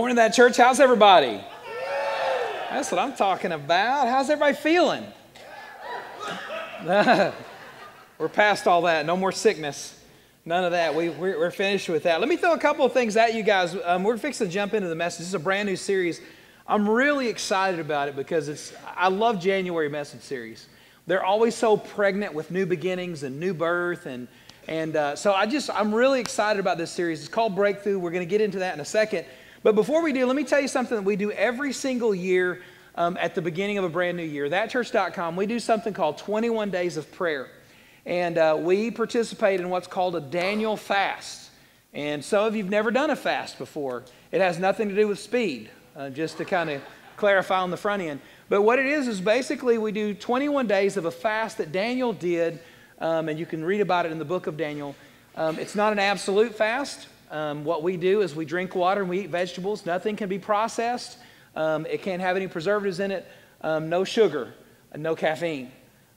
Morning, that church. How's everybody? That's what I'm talking about. How's everybody feeling? we're past all that. No more sickness. None of that. We, we're, we're finished with that. Let me throw a couple of things at you guys. Um, we're fixing to jump into the message. This is a brand new series. I'm really excited about it because it's, I love January message series. They're always so pregnant with new beginnings and new birth. And, and uh, so I just, I'm really excited about this series. It's called Breakthrough. We're going to get into that in a second. But before we do, let me tell you something that we do every single year um, at the beginning of a brand new year. Thatchurch.com, we do something called 21 Days of Prayer. And uh, we participate in what's called a Daniel fast. And some of you have never done a fast before. It has nothing to do with speed, uh, just to kind of clarify on the front end. But what it is, is basically we do 21 days of a fast that Daniel did, um, and you can read about it in the book of Daniel. Um, it's not an absolute fast. Um, what we do is we drink water and we eat vegetables. Nothing can be processed. Um, it can't have any preservatives in it. Um, no sugar, no caffeine.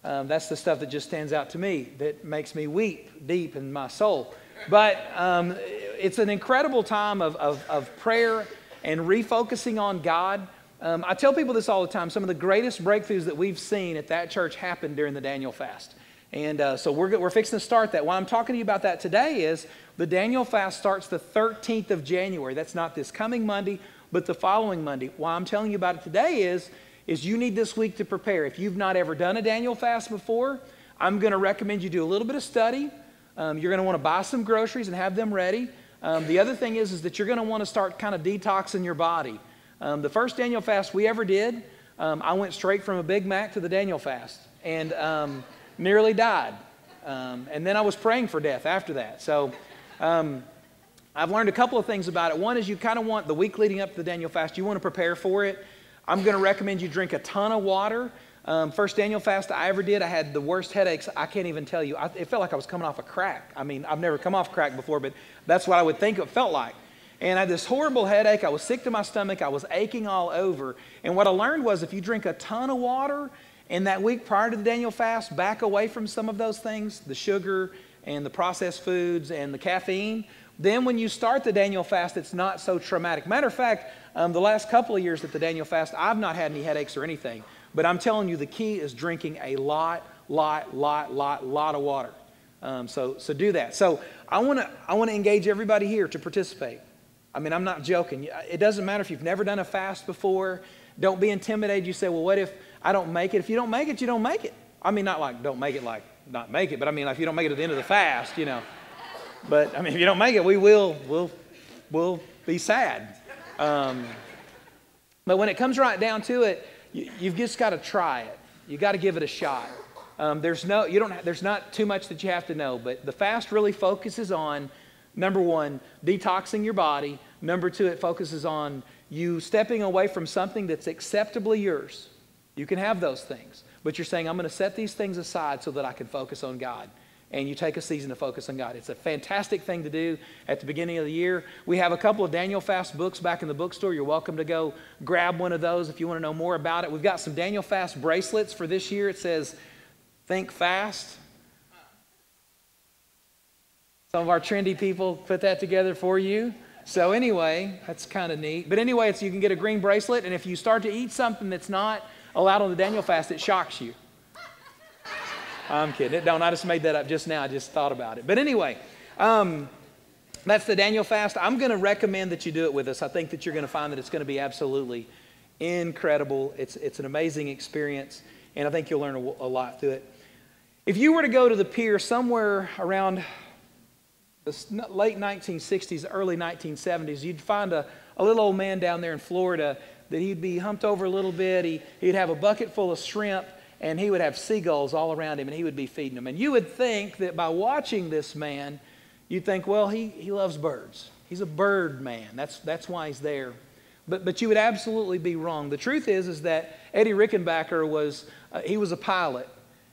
Um, that's the stuff that just stands out to me that makes me weep deep in my soul. But um, it's an incredible time of, of, of prayer and refocusing on God. Um, I tell people this all the time. Some of the greatest breakthroughs that we've seen at that church happened during the Daniel fast. And uh, so we're, we're fixing to start that. Why I'm talking to you about that today is the Daniel fast starts the 13th of January. That's not this coming Monday, but the following Monday. Why I'm telling you about it today is, is you need this week to prepare. If you've not ever done a Daniel fast before, I'm going to recommend you do a little bit of study. Um, you're going to want to buy some groceries and have them ready. Um, the other thing is, is that you're going to want to start kind of detoxing your body. Um, the first Daniel fast we ever did, um, I went straight from a Big Mac to the Daniel fast and um, nearly died. Um, and then I was praying for death after that. So um, I've learned a couple of things about it. One is you kind of want the week leading up to the Daniel fast, you want to prepare for it. I'm going to recommend you drink a ton of water. Um, first Daniel fast I ever did, I had the worst headaches. I can't even tell you. I, it felt like I was coming off a crack. I mean, I've never come off crack before, but that's what I would think it felt like. And I had this horrible headache. I was sick to my stomach. I was aching all over. And what I learned was if you drink a ton of water in that week prior to the Daniel fast, back away from some of those things, the sugar and the processed foods and the caffeine, then when you start the Daniel fast, it's not so traumatic. Matter of fact, um, the last couple of years at the Daniel fast, I've not had any headaches or anything. But I'm telling you, the key is drinking a lot, lot, lot, lot, lot of water. Um, so, so do that. So I want to I want to engage everybody here to participate. I mean, I'm not joking. It doesn't matter if you've never done a fast before. Don't be intimidated. You say, well, what if I don't make it? If you don't make it, you don't make it. I mean, not like don't make it like not make it, but I mean, like if you don't make it at the end of the fast, you know. But I mean, if you don't make it, we will, we'll, we'll be sad. Um, but when it comes right down to it, you, have just got to try it. You got to give it a shot. Um, there's no, you don't, there's not too much that you have to know, but the fast really focuses on number one, detoxing your body. Number two, it focuses on you stepping away from something that's acceptably yours. You can have those things, but you're saying, I'm going to set these things aside so that I can focus on God and you take a season to focus on God. It's a fantastic thing to do at the beginning of the year. We have a couple of Daniel Fast books back in the bookstore. You're welcome to go grab one of those if you want to know more about it. We've got some Daniel Fast bracelets for this year. It says, Think Fast. Some of our trendy people put that together for you. So, anyway, that's kind of neat. But anyway, you can get a green bracelet, and if you start to eat something that's not allowed on the Daniel fast, it shocks you. I'm kidding. It don't. I just made that up just now. I just thought about it. But anyway, um, that's the Daniel fast. I'm going to recommend that you do it with us. I think that you're going to find that it's going to be absolutely incredible. It's, it's an amazing experience, and I think you'll learn a, a lot through it. If you were to go to the pier somewhere around the late 1960s, early 1970s, you'd find a, a little old man down there in Florida that he'd be humped over a little bit. He, he'd have a bucket full of shrimp and he would have seagulls all around him and he would be feeding them. And you would think that by watching this man, you'd think, well, he, he loves birds. He's a bird man. That's, that's why he's there. But, but you would absolutely be wrong. The truth is, is that Eddie Rickenbacker was, uh, he was a pilot.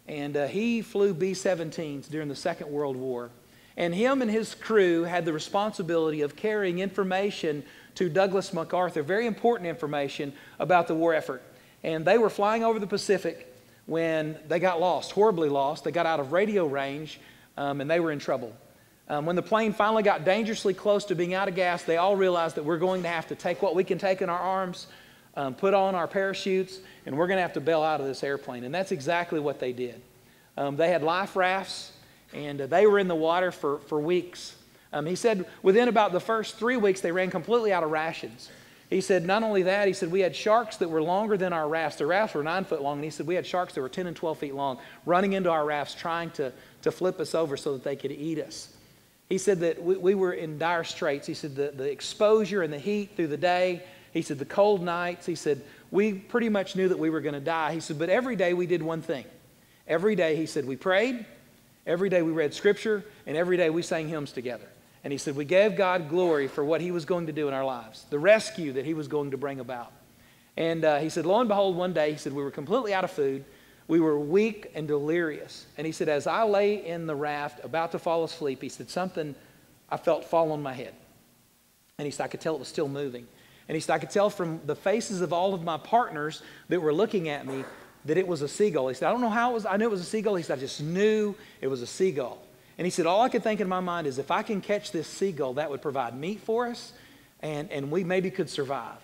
And uh, he flew B-17s during the Second World War. And him and his crew had the responsibility of carrying information to Douglas MacArthur, very important information about the war effort. And they were flying over the Pacific when they got lost, horribly lost. They got out of radio range um, and they were in trouble. Um, when the plane finally got dangerously close to being out of gas, they all realized that we're going to have to take what we can take in our arms, um, put on our parachutes, and we're going to have to bail out of this airplane. And that's exactly what they did. Um, they had life rafts, and uh, they were in the water for, for weeks. Um, he said within about the first three weeks, they ran completely out of rations. He said, not only that, he said, we had sharks that were longer than our rafts. The rafts were nine foot long, and he said, we had sharks that were 10 and 12 feet long running into our rafts trying to, to flip us over so that they could eat us. He said that we, we were in dire straits. He said, the, the exposure and the heat through the day. He said, the cold nights. He said, we pretty much knew that we were going to die. He said, but every day we did one thing. Every day, he said, we prayed. Every day we read scripture. And every day we sang hymns together. And he said, We gave God glory for what he was going to do in our lives, the rescue that he was going to bring about. And uh, he said, Lo and behold, one day, he said, We were completely out of food. We were weak and delirious. And he said, As I lay in the raft about to fall asleep, he said, Something I felt fall on my head. And he said, I could tell it was still moving. And he said, I could tell from the faces of all of my partners that were looking at me that it was a seagull. He said, I don't know how it was. I knew it was a seagull. He said, I just knew it was a seagull. And he said, All I could think in my mind is if I can catch this seagull, that would provide meat for us and, and we maybe could survive.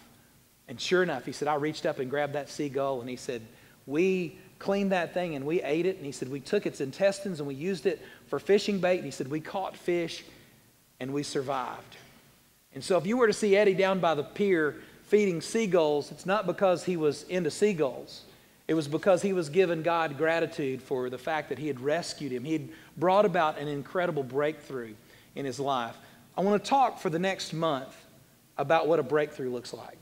And sure enough, he said, I reached up and grabbed that seagull and he said, We cleaned that thing and we ate it. And he said, We took its intestines and we used it for fishing bait. And he said, We caught fish and we survived. And so if you were to see Eddie down by the pier feeding seagulls, it's not because he was into seagulls. It was because he was giving God gratitude for the fact that he had rescued him. He had brought about an incredible breakthrough in his life. I want to talk for the next month about what a breakthrough looks like.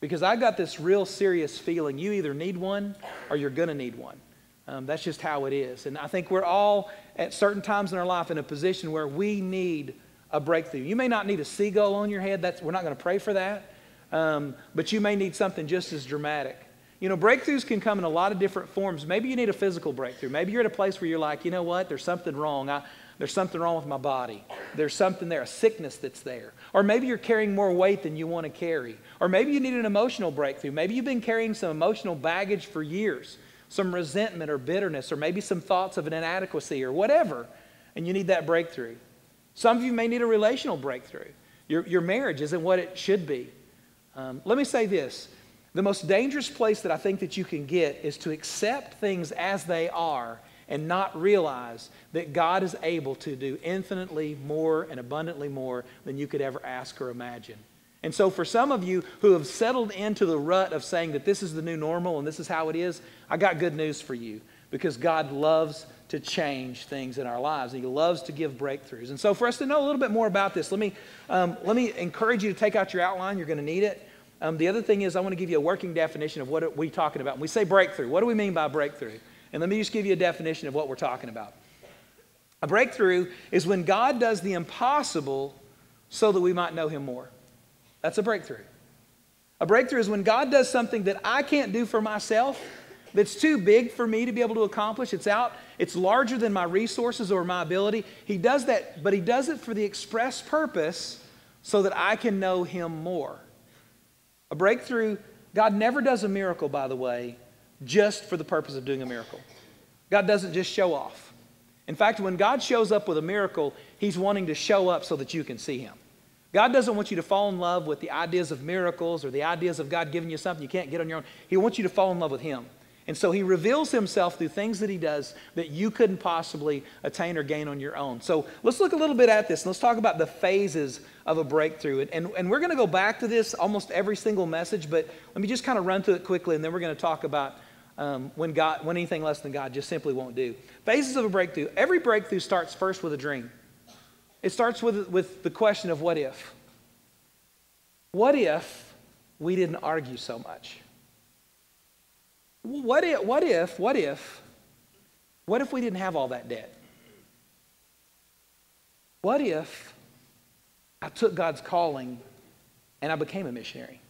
Because I got this real serious feeling you either need one or you're going to need one. Um, that's just how it is. And I think we're all at certain times in our life in a position where we need a breakthrough. You may not need a seagull on your head. That's, we're not going to pray for that. Um, but you may need something just as dramatic. You know, breakthroughs can come in a lot of different forms. Maybe you need a physical breakthrough. Maybe you're at a place where you're like, you know what, there's something wrong. I, there's something wrong with my body. There's something there, a sickness that's there. Or maybe you're carrying more weight than you want to carry. Or maybe you need an emotional breakthrough. Maybe you've been carrying some emotional baggage for years, some resentment or bitterness, or maybe some thoughts of an inadequacy or whatever, and you need that breakthrough. Some of you may need a relational breakthrough. Your, your marriage isn't what it should be. Um, let me say this the most dangerous place that I think that you can get is to accept things as they are and not realize that God is able to do infinitely more and abundantly more than you could ever ask or imagine. And so, for some of you who have settled into the rut of saying that this is the new normal and this is how it is, I got good news for you because God loves to change things in our lives. He loves to give breakthroughs. And so, for us to know a little bit more about this, let me, um, let me encourage you to take out your outline. You're going to need it. Um, the other thing is, I want to give you a working definition of what we are we talking about. When we say breakthrough, what do we mean by breakthrough? And let me just give you a definition of what we're talking about. A breakthrough is when God does the impossible so that we might know Him more. That's a breakthrough. A breakthrough is when God does something that I can't do for myself, that's too big for me to be able to accomplish. It's out, it's larger than my resources or my ability. He does that, but He does it for the express purpose so that I can know Him more. A breakthrough, God never does a miracle, by the way, just for the purpose of doing a miracle. God doesn't just show off. In fact, when God shows up with a miracle, He's wanting to show up so that you can see Him. God doesn't want you to fall in love with the ideas of miracles or the ideas of God giving you something you can't get on your own. He wants you to fall in love with Him. And so he reveals himself through things that he does that you couldn't possibly attain or gain on your own. So let's look a little bit at this. Let's talk about the phases of a breakthrough. And, and we're going to go back to this almost every single message, but let me just kind of run through it quickly, and then we're going to talk about um, when, God, when anything less than God just simply won't do. Phases of a breakthrough. Every breakthrough starts first with a dream. It starts with, with the question of what if? What if we didn't argue so much? What if, what if, what if, what if we didn't have all that debt? What if I took God's calling and I became a missionary?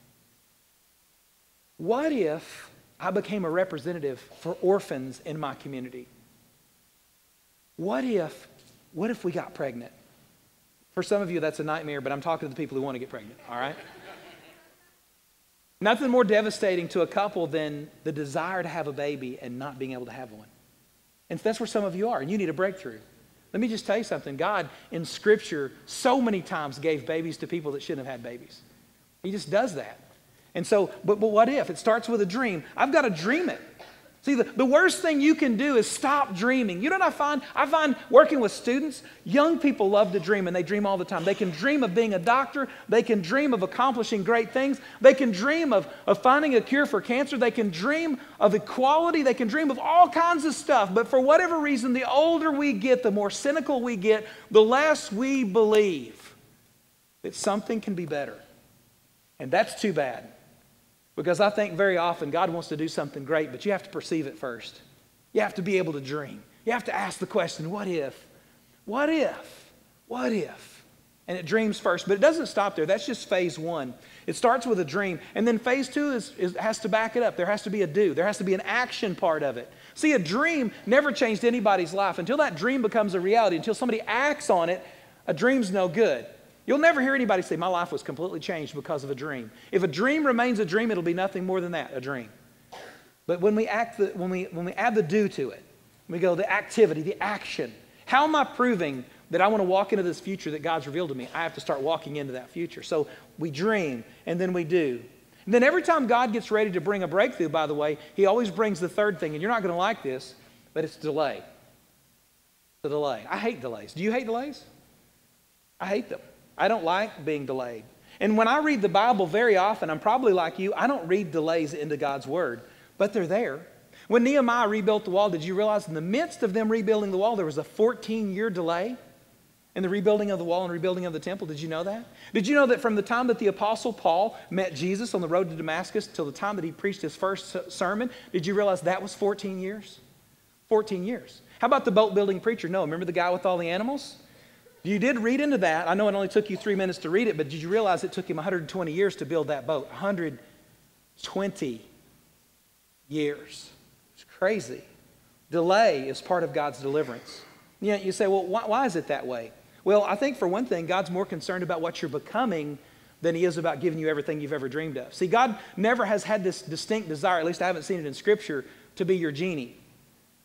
What if I became a representative for orphans in my community? What if, what if we got pregnant? For some of you, that's a nightmare, but I'm talking to the people who want to get pregnant, all right? Nothing more devastating to a couple than the desire to have a baby and not being able to have one. And that's where some of you are, and you need a breakthrough. Let me just tell you something. God in Scripture so many times gave babies to people that shouldn't have had babies. He just does that. And so, but, but what if? It starts with a dream. I've got to dream it. See, the, the worst thing you can do is stop dreaming. You know what I find? I find working with students, young people love to dream and they dream all the time. They can dream of being a doctor, they can dream of accomplishing great things, they can dream of, of finding a cure for cancer, they can dream of equality, they can dream of all kinds of stuff. But for whatever reason, the older we get, the more cynical we get, the less we believe that something can be better. And that's too bad. Because I think very often God wants to do something great, but you have to perceive it first. You have to be able to dream. You have to ask the question, what if? What if? What if? And it dreams first, but it doesn't stop there. That's just phase one. It starts with a dream, and then phase two is, is, has to back it up. There has to be a do, there has to be an action part of it. See, a dream never changed anybody's life. Until that dream becomes a reality, until somebody acts on it, a dream's no good. You'll never hear anybody say, My life was completely changed because of a dream. If a dream remains a dream, it'll be nothing more than that a dream. But when we, act the, when we, when we add the do to it, we go the activity, the action. How am I proving that I want to walk into this future that God's revealed to me? I have to start walking into that future. So we dream and then we do. And then every time God gets ready to bring a breakthrough, by the way, He always brings the third thing. And you're not going to like this, but it's delay. The delay. I hate delays. Do you hate delays? I hate them. I don't like being delayed. And when I read the Bible very often, I'm probably like you, I don't read delays into God's Word, but they're there. When Nehemiah rebuilt the wall, did you realize in the midst of them rebuilding the wall, there was a 14 year delay in the rebuilding of the wall and rebuilding of the temple? Did you know that? Did you know that from the time that the Apostle Paul met Jesus on the road to Damascus till the time that he preached his first sermon, did you realize that was 14 years? 14 years. How about the boat building preacher? No, remember the guy with all the animals? You did read into that. I know it only took you three minutes to read it, but did you realize it took him 120 years to build that boat? 120 years. It's crazy. Delay is part of God's deliverance. You, know, you say, well, why, why is it that way? Well, I think for one thing, God's more concerned about what you're becoming than he is about giving you everything you've ever dreamed of. See, God never has had this distinct desire, at least I haven't seen it in Scripture, to be your genie.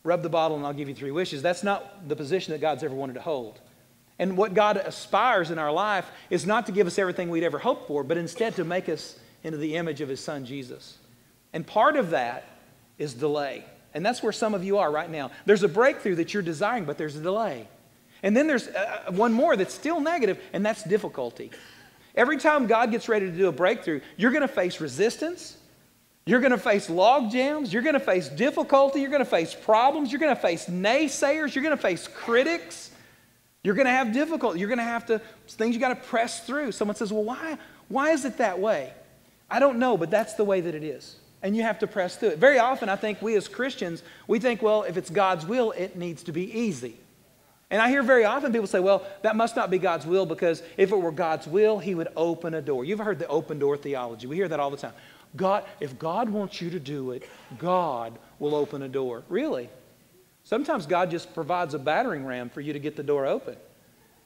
Rub the bottle and I'll give you three wishes. That's not the position that God's ever wanted to hold. And what God aspires in our life is not to give us everything we'd ever hoped for, but instead to make us into the image of His Son, Jesus. And part of that is delay. And that's where some of you are right now. There's a breakthrough that you're desiring, but there's a delay. And then there's uh, uh one more that's still negative, and that's difficulty. Every time God gets ready to do a breakthrough, you're going to face resistance. You're going to face log jams. You're going to face difficulty. You're going to face problems. You're going to face naysayers. You're going to face critics. You're going to have difficulty. You're going to have to, things you got to press through. Someone says, Well, why, why is it that way? I don't know, but that's the way that it is. And you have to press through it. Very often, I think we as Christians, we think, well, if it's God's will, it needs to be easy. And I hear very often people say, well, that must not be God's will because if it were God's will, He would open a door. You've heard the open door theology. We hear that all the time. God, if God wants you to do it, God will open a door. Really? Sometimes God just provides a battering ram for you to get the door open.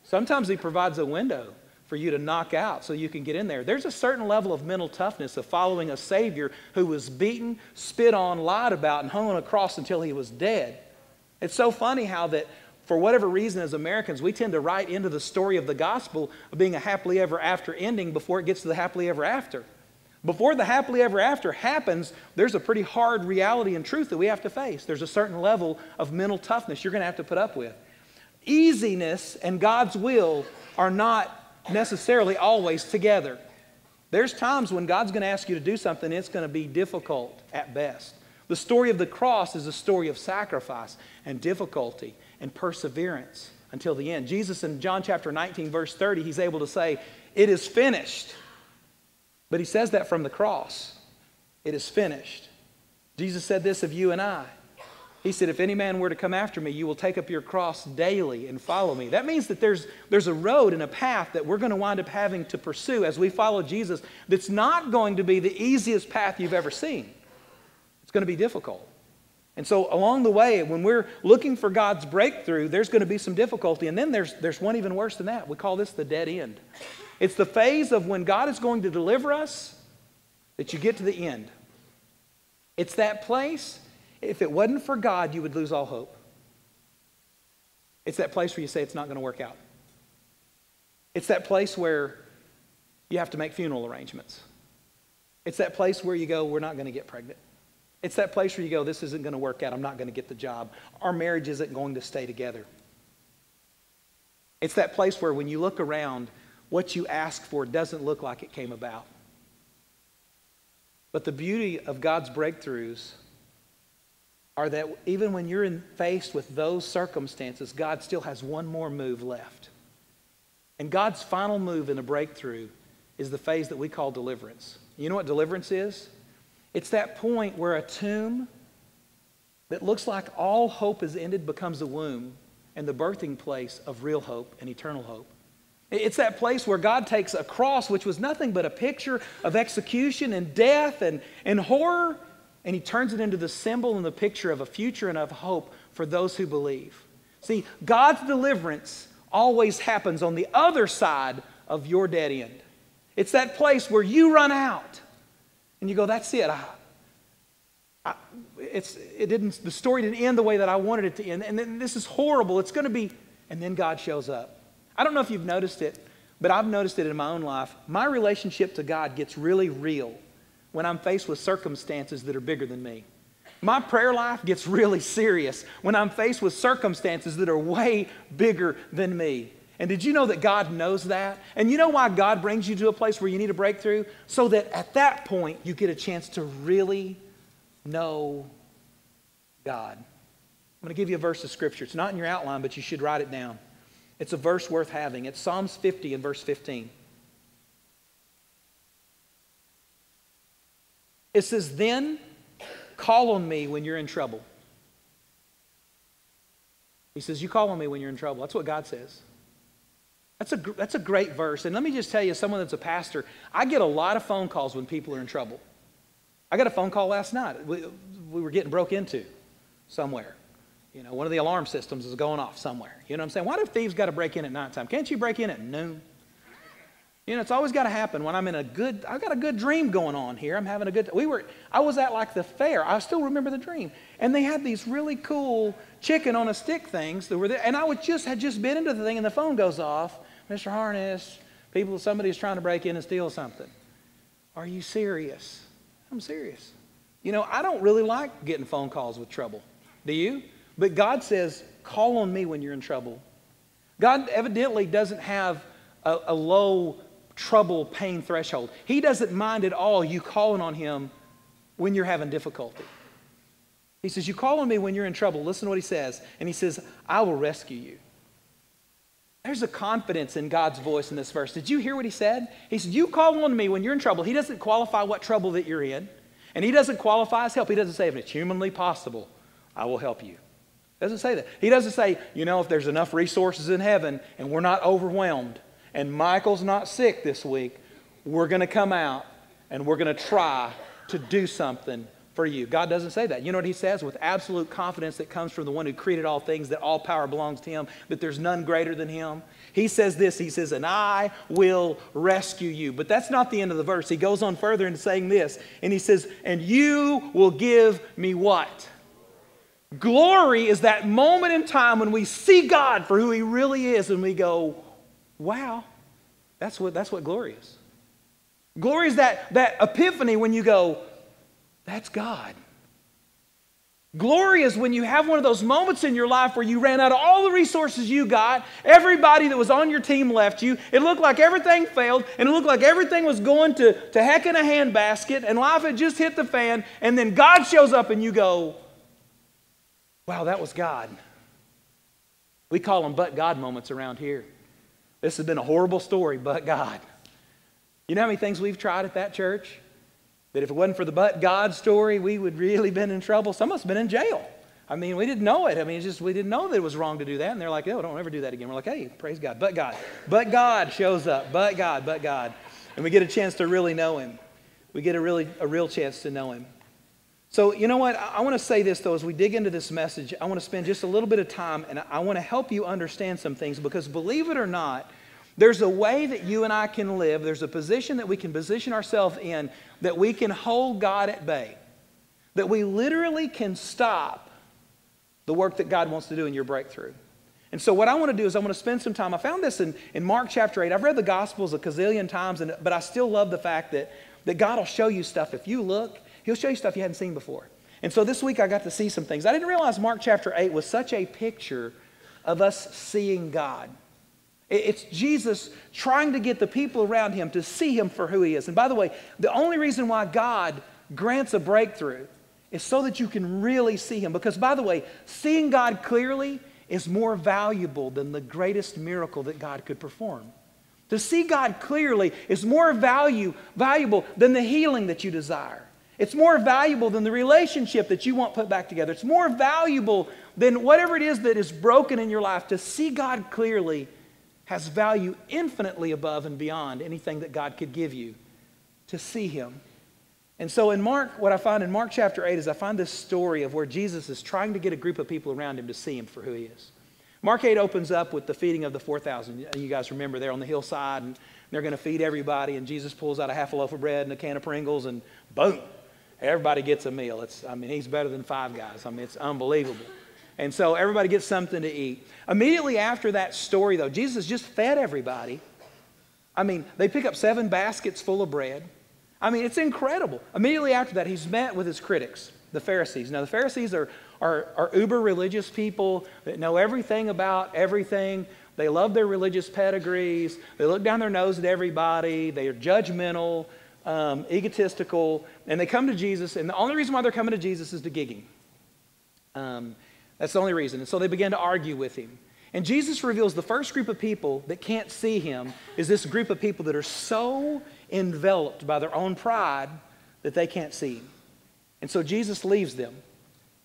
Sometimes He provides a window for you to knock out so you can get in there. There's a certain level of mental toughness of following a Savior who was beaten, spit on, lied about, and hung on a cross until he was dead. It's so funny how that for whatever reason, as Americans, we tend to write into the story of the gospel of being a happily ever after ending before it gets to the happily ever after. Before the happily ever after happens, there's a pretty hard reality and truth that we have to face. There's a certain level of mental toughness you're going to have to put up with. Easiness and God's will are not necessarily always together. There's times when God's going to ask you to do something, it's going to be difficult at best. The story of the cross is a story of sacrifice and difficulty and perseverance until the end. Jesus in John chapter 19, verse 30, he's able to say, It is finished. But he says that from the cross. It is finished. Jesus said this of you and I. He said, If any man were to come after me, you will take up your cross daily and follow me. That means that there's, there's a road and a path that we're going to wind up having to pursue as we follow Jesus that's not going to be the easiest path you've ever seen. It's going to be difficult. And so, along the way, when we're looking for God's breakthrough, there's going to be some difficulty. And then there's, there's one even worse than that. We call this the dead end. It's the phase of when God is going to deliver us that you get to the end. It's that place, if it wasn't for God, you would lose all hope. It's that place where you say it's not going to work out. It's that place where you have to make funeral arrangements. It's that place where you go, we're not going to get pregnant. It's that place where you go, this isn't going to work out. I'm not going to get the job. Our marriage isn't going to stay together. It's that place where when you look around, what you ask for doesn't look like it came about. But the beauty of God's breakthroughs are that even when you're in, faced with those circumstances, God still has one more move left. And God's final move in a breakthrough is the phase that we call deliverance. You know what deliverance is? It's that point where a tomb that looks like all hope has ended becomes a womb and the birthing place of real hope and eternal hope. It's that place where God takes a cross, which was nothing but a picture of execution and death and, and horror, and He turns it into the symbol and the picture of a future and of hope for those who believe. See, God's deliverance always happens on the other side of your dead end. It's that place where you run out and you go, that's it. I, I, it's, it didn't, the story didn't end the way that I wanted it to end. And then this is horrible. It's going to be, and then God shows up. I don't know if you've noticed it, but I've noticed it in my own life. My relationship to God gets really real when I'm faced with circumstances that are bigger than me. My prayer life gets really serious when I'm faced with circumstances that are way bigger than me. And did you know that God knows that? And you know why God brings you to a place where you need a breakthrough? So that at that point you get a chance to really know God. I'm going to give you a verse of scripture. It's not in your outline, but you should write it down. It's a verse worth having. It's Psalms 50 and verse 15. It says, Then call on me when you're in trouble. He says, You call on me when you're in trouble. That's what God says. That's a, that's a great verse. And let me just tell you, someone that's a pastor, I get a lot of phone calls when people are in trouble. I got a phone call last night. We, we were getting broke into somewhere. You know, one of the alarm systems is going off somewhere. You know what I'm saying? Why do thieves got to break in at nighttime? Can't you break in at noon? You know, it's always got to happen when I'm in a good, I've got a good dream going on here. I'm having a good, we were, I was at like the fair. I still remember the dream. And they had these really cool chicken on a stick things that were there. And I would just, had just been into the thing and the phone goes off. Mr. Harness, people, somebody's trying to break in and steal something. Are you serious? I'm serious. You know, I don't really like getting phone calls with trouble. Do you? But God says, call on me when you're in trouble. God evidently doesn't have a, a low trouble pain threshold. He doesn't mind at all you calling on Him when you're having difficulty. He says, You call on me when you're in trouble. Listen to what He says. And He says, I will rescue you. There's a confidence in God's voice in this verse. Did you hear what he said? He said, You call on me when you're in trouble. He doesn't qualify what trouble that you're in, and he doesn't qualify his help. He doesn't say, If it's humanly possible, I will help you. Doesn't say that. He doesn't say, You know, if there's enough resources in heaven and we're not overwhelmed and Michael's not sick this week, we're going to come out and we're going to try to do something for you. God doesn't say that. You know what he says? With absolute confidence that comes from the one who created all things, that all power belongs to him, that there's none greater than him. He says this He says, And I will rescue you. But that's not the end of the verse. He goes on further into saying this, and he says, And you will give me what? Glory is that moment in time when we see God for who he really is, and we go, Wow, that's what, that's what glory is. Glory is that, that epiphany when you go, that's God. Glory is when you have one of those moments in your life where you ran out of all the resources you got, everybody that was on your team left you, it looked like everything failed, and it looked like everything was going to, to heck in a handbasket, and life had just hit the fan, and then God shows up and you go, wow, that was God. We call them but God moments around here. This has been a horrible story, but God. You know how many things we've tried at that church? That if it wasn't for the but God story, we would really been in trouble. Some of us been in jail. I mean, we didn't know it. I mean, it's just we didn't know that it was wrong to do that. And they're like, oh, don't ever do that again. We're like, hey, praise God. But God. But God shows up. But God, but God. And we get a chance to really know him. We get a really a real chance to know him. So, you know what? I, want to say this though, as we dig into this message, I want to spend just a little bit of time and I want to help you understand some things because believe it or not, there's a way that you and I can live, there's a position that we can position ourselves in that we can hold God at bay, that we literally can stop the work that God wants to do in your breakthrough. And so, what I want to do is, I want to spend some time. I found this in, in Mark chapter 8. I've read the Gospels a gazillion times, and, but I still love the fact that, that God will show you stuff. If you look, He'll show you stuff you hadn't seen before. And so, this week I got to see some things. I didn't realize Mark chapter 8 was such a picture of us seeing God. It's Jesus trying to get the people around him to see him for who he is. And by the way, the only reason why God grants a breakthrough is so that you can really see him. Because, by the way, seeing God clearly is more valuable than the greatest miracle that God could perform. To see God clearly is more value, valuable than the healing that you desire. It's more valuable than the relationship that you want put back together. It's more valuable than whatever it is that is broken in your life. To see God clearly has value infinitely above and beyond anything that God could give you. To see Him. And so in Mark, what I find in Mark chapter 8 is I find this story of where Jesus is trying to get a group of people around him to see him for who he is. Mark 8 opens up with the feeding of the 4,000. You guys remember they're on the hillside and they're going to feed everybody, and Jesus pulls out a half a loaf of bread and a can of Pringles, and boom, everybody gets a meal. It's, I mean, he's better than five guys. I mean, it's unbelievable. And so everybody gets something to eat. Immediately after that story, though, Jesus just fed everybody. I mean, they pick up seven baskets full of bread. I mean, it's incredible. Immediately after that, he's met with his critics, the Pharisees. Now, the Pharisees are, are, are uber religious people that know everything about everything. They love their religious pedigrees. They look down their nose at everybody. They are judgmental, um, egotistical. And they come to Jesus, and the only reason why they're coming to Jesus is to gig him. Um, that's the only reason. And so they begin to argue with him. And Jesus reveals the first group of people that can't see him is this group of people that are so enveloped by their own pride that they can't see him. And so Jesus leaves them.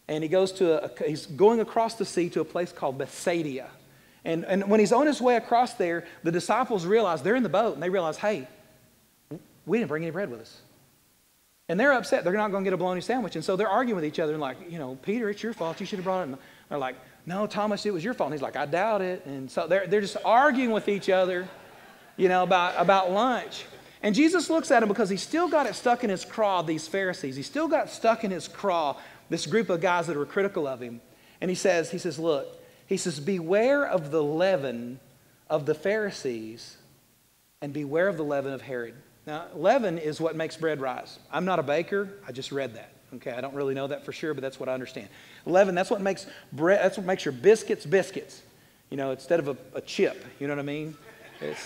And he goes to a, he's going across the sea to a place called Bethsaida. And, and when he's on his way across there, the disciples realize they're in the boat and they realize, hey, we didn't bring any bread with us. And they're upset. They're not going to get a bologna sandwich. And so they're arguing with each other and like, you know, Peter, it's your fault. You should have brought it. And they're like, no, Thomas, it was your fault. And he's like, I doubt it. And so they're, they're just arguing with each other, you know, about, about lunch. And Jesus looks at him because he's still got it stuck in his craw, these Pharisees. He still got stuck in his craw, this group of guys that were critical of him. And he says, he says, look, he says, beware of the leaven of the Pharisees and beware of the leaven of Herod. Now, leaven is what makes bread rise. I'm not a baker. I just read that. Okay, I don't really know that for sure, but that's what I understand. Leaven, that's what makes bread, that's what makes your biscuits biscuits. You know, instead of a, a chip. You know what I mean? It's,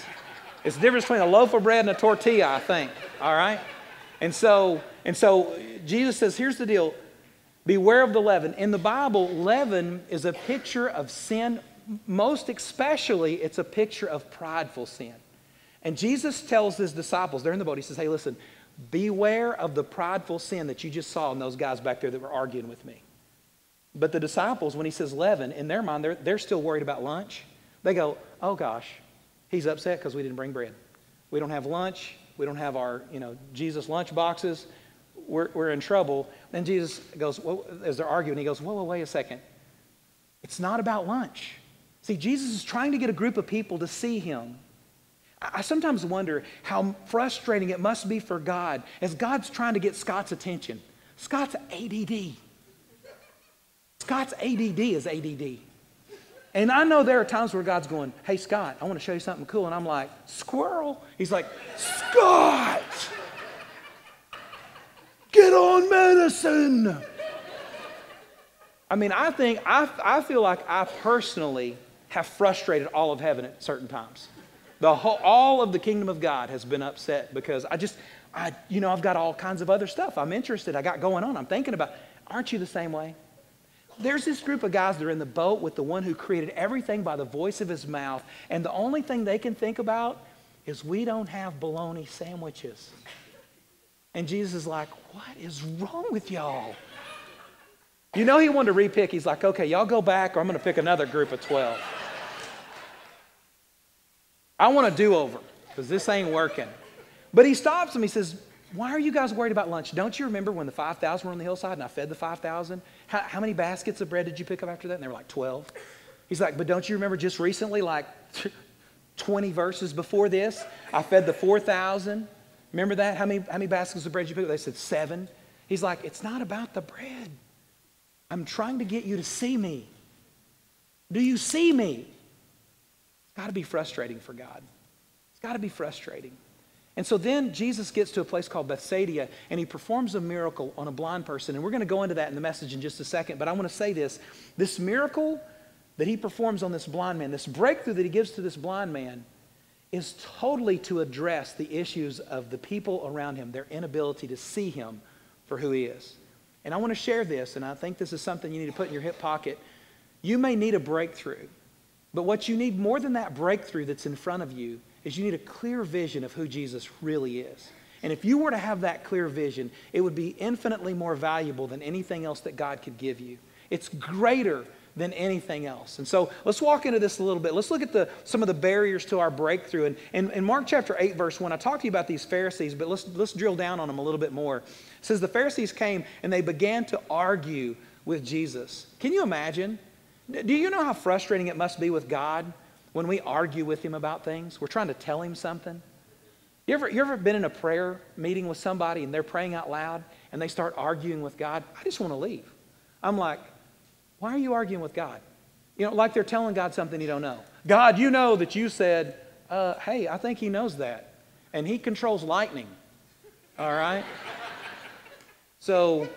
it's the difference between a loaf of bread and a tortilla, I think. All right? And so, and so Jesus says, here's the deal. Beware of the leaven. In the Bible, leaven is a picture of sin. Most especially, it's a picture of prideful sin. And Jesus tells his disciples, they're in the boat, he says, Hey, listen, beware of the prideful sin that you just saw in those guys back there that were arguing with me. But the disciples, when he says leaven, in their mind, they're, they're still worried about lunch. They go, Oh gosh, He's upset because we didn't bring bread. We don't have lunch. We don't have our, you know, Jesus lunch boxes. We're, we're in trouble. Then Jesus goes, well, as they're arguing, he goes, whoa, whoa, wait a second. It's not about lunch. See, Jesus is trying to get a group of people to see him. I sometimes wonder how frustrating it must be for God as God's trying to get Scott's attention. Scott's ADD. Scott's ADD is ADD. And I know there are times where God's going, Hey, Scott, I want to show you something cool. And I'm like, Squirrel. He's like, Scott, get on medicine. I mean, I think, I, I feel like I personally have frustrated all of heaven at certain times. The whole, all of the kingdom of God has been upset because I just, I, you know, I've got all kinds of other stuff I'm interested, I got going on, I'm thinking about. Aren't you the same way? There's this group of guys that are in the boat with the one who created everything by the voice of his mouth, and the only thing they can think about is we don't have bologna sandwiches. And Jesus is like, What is wrong with y'all? You know, he wanted to repick. He's like, Okay, y'all go back, or I'm going to pick another group of 12. I want a do over because this ain't working. But he stops him. He says, why are you guys worried about lunch? Don't you remember when the 5,000 were on the hillside and I fed the 5,000? How, how, many baskets of bread did you pick up after that? And they were like 12. He's like, but don't you remember just recently, like 20 verses before this, I fed the 4,000? Remember that? How many, how many baskets of bread did you pick up? They said seven. He's like, it's not about the bread. I'm trying to get you to see me. Do you see me? Got to be frustrating for God. It's got to be frustrating. And so then Jesus gets to a place called Bethsaida and he performs a miracle on a blind person. And we're going to go into that in the message in just a second. But I want to say this this miracle that he performs on this blind man, this breakthrough that he gives to this blind man, is totally to address the issues of the people around him, their inability to see him for who he is. And I want to share this, and I think this is something you need to put in your hip pocket. You may need a breakthrough, but what you need more than that breakthrough that's in front of you is you need a clear vision of who Jesus really is. And if you were to have that clear vision, it would be infinitely more valuable than anything else that God could give you. It's greater than anything else. And so let's walk into this a little bit. Let's look at the, some of the barriers to our breakthrough. And in, Mark chapter 8, verse 1, I talked to you about these Pharisees, but let's, let's drill down on them a little bit more. It says the Pharisees came and they began to argue with Jesus. Can you imagine? Do you know how frustrating it must be with God when we argue with Him about things? We're trying to tell Him something. You ever, you ever been in a prayer meeting with somebody and they're praying out loud and they start arguing with God? I just want to leave. I'm like, why are you arguing with God? You know, like they're telling God something you don't know. God, you know that you said, uh, hey, I think He knows that. And He controls lightning. All right? So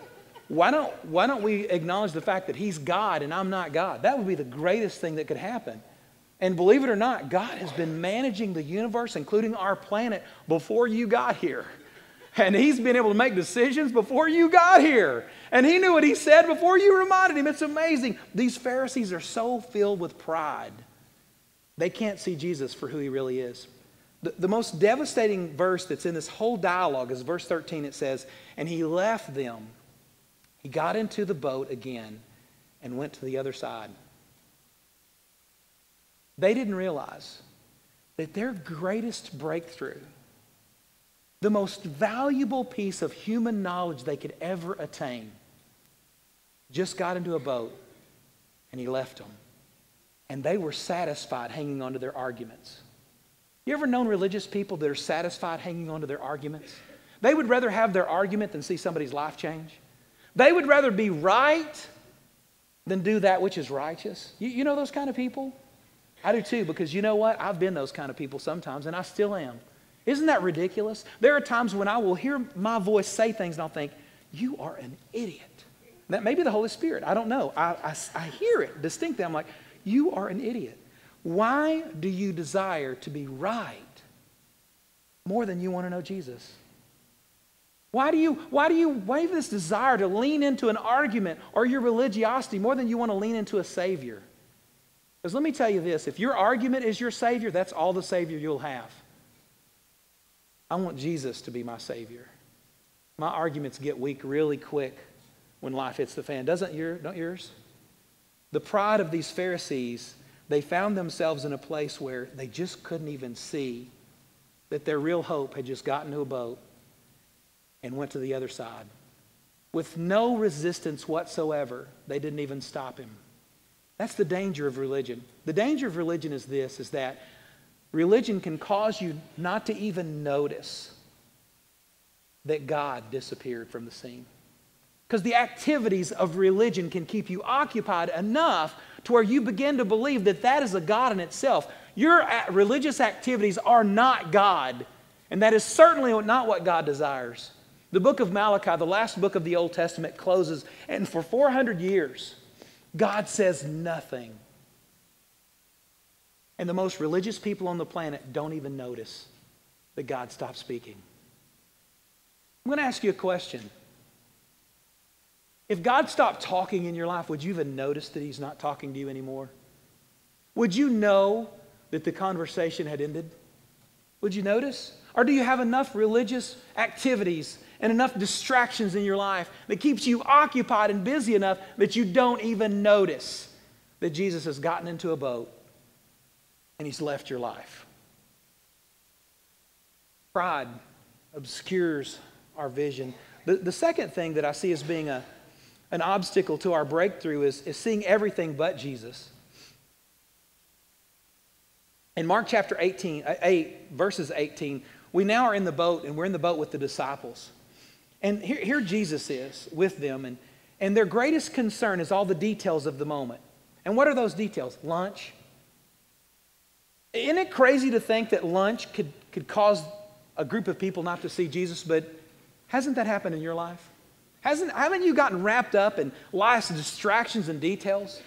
why don't, why don't we acknowledge the fact that He's God and I'm not God? That would be the greatest thing that could happen. And believe it or not, God has been managing the universe, including our planet, before you got here. And He's been able to make decisions before you got here. And He knew what He said before you reminded Him. It's amazing. These Pharisees are so filled with pride, they can't see Jesus for who He really is. The, the most devastating verse that's in this whole dialogue is verse 13. It says, And He left them he got into the boat again and went to the other side. They didn't realize that their greatest breakthrough, the most valuable piece of human knowledge they could ever attain, just got into a boat and he left them. And they were satisfied hanging on to their arguments. You ever known religious people that are satisfied hanging on to their arguments? They would rather have their argument than see somebody's life change. They would rather be right than do that which is righteous. You, you know those kind of people? I do too, because you know what? I've been those kind of people sometimes, and I still am. Isn't that ridiculous? There are times when I will hear my voice say things, and I'll think, You are an idiot. That may be the Holy Spirit. I don't know. I, I, I hear it distinctly. I'm like, You are an idiot. Why do you desire to be right more than you want to know Jesus? Why do you, why do you wave this desire to lean into an argument or your religiosity more than you want to lean into a Savior? Because let me tell you this if your argument is your Savior, that's all the Savior you'll have. I want Jesus to be my Savior. My arguments get weak really quick when life hits the fan. Doesn't your, don't yours? The pride of these Pharisees, they found themselves in a place where they just couldn't even see that their real hope had just gotten to a boat and went to the other side. With no resistance whatsoever, they didn't even stop him. That's the danger of religion. The danger of religion is this is that religion can cause you not to even notice that God disappeared from the scene. Because the activities of religion can keep you occupied enough to where you begin to believe that that is a God in itself. Your religious activities are not God, and that is certainly not what God desires. The book of Malachi, the last book of the Old Testament, closes, and for 400 years, God says nothing. And the most religious people on the planet don't even notice that God stopped speaking. I'm going to ask you a question. If God stopped talking in your life, would you even notice that He's not talking to you anymore? Would you know that the conversation had ended? Would you notice? Or do you have enough religious activities and enough distractions in your life that keeps you occupied and busy enough that you don't even notice that Jesus has gotten into a boat and he's left your life. Pride obscures our vision. The, the second thing that I see as being a, an obstacle to our breakthrough is, is seeing everything but Jesus. In Mark chapter 18, 8, verses 18, we now are in the boat and we're in the boat with the disciples. And here, here Jesus is with them, and, and their greatest concern is all the details of the moment. And what are those details? Lunch. Isn't it crazy to think that lunch could, could cause a group of people not to see Jesus? But hasn't that happened in your life? Hasn't, haven't you gotten wrapped up in life's distractions and details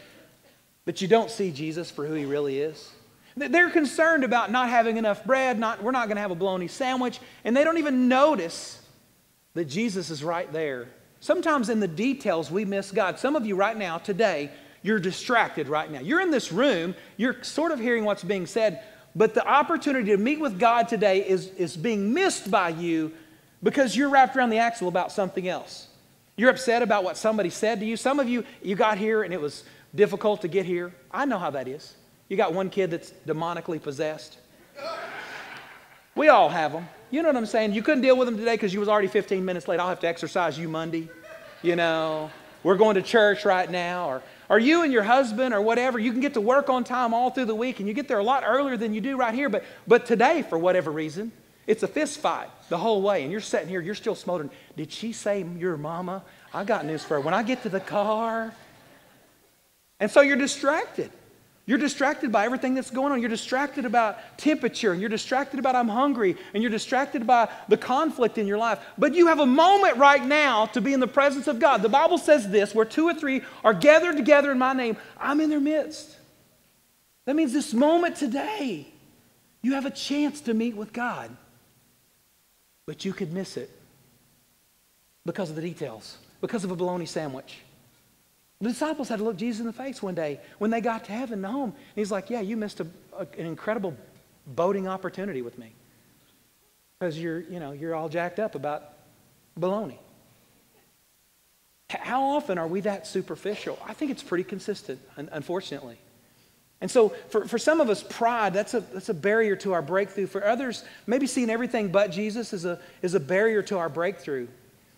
that you don't see Jesus for who he really is? They're concerned about not having enough bread, not, we're not going to have a bologna sandwich, and they don't even notice that Jesus is right there. Sometimes in the details, we miss God. Some of you right now, today, you're distracted right now. You're in this room, you're sort of hearing what's being said, but the opportunity to meet with God today is, is being missed by you because you're wrapped around the axle about something else. You're upset about what somebody said to you. Some of you, you got here and it was difficult to get here. I know how that is. You got one kid that's demonically possessed. We all have them. You know what I'm saying? You couldn't deal with them today because you was already 15 minutes late. I'll have to exorcise you Monday. You know, we're going to church right now. Or, or you and your husband or whatever, you can get to work on time all through the week and you get there a lot earlier than you do right here. But, but today, for whatever reason, it's a fist fight the whole way. And you're sitting here, you're still smoldering. Did she say your mama? I got news for her. When I get to the car, and so you're distracted. You're distracted by everything that's going on. You're distracted about temperature, and you're distracted about I'm hungry, and you're distracted by the conflict in your life. But you have a moment right now to be in the presence of God. The Bible says this where two or three are gathered together in my name, I'm in their midst. That means this moment today, you have a chance to meet with God. But you could miss it because of the details, because of a bologna sandwich the disciples had to look Jesus in the face one day when they got to heaven and home. And he's like, Yeah, you missed a, a, an incredible boating opportunity with me. Because you're, you know, you're all jacked up about baloney. How often are we that superficial? I think it's pretty consistent, unfortunately. And so for, for some of us, pride, that's a, that's a barrier to our breakthrough. For others, maybe seeing everything but Jesus is a, is a barrier to our breakthrough.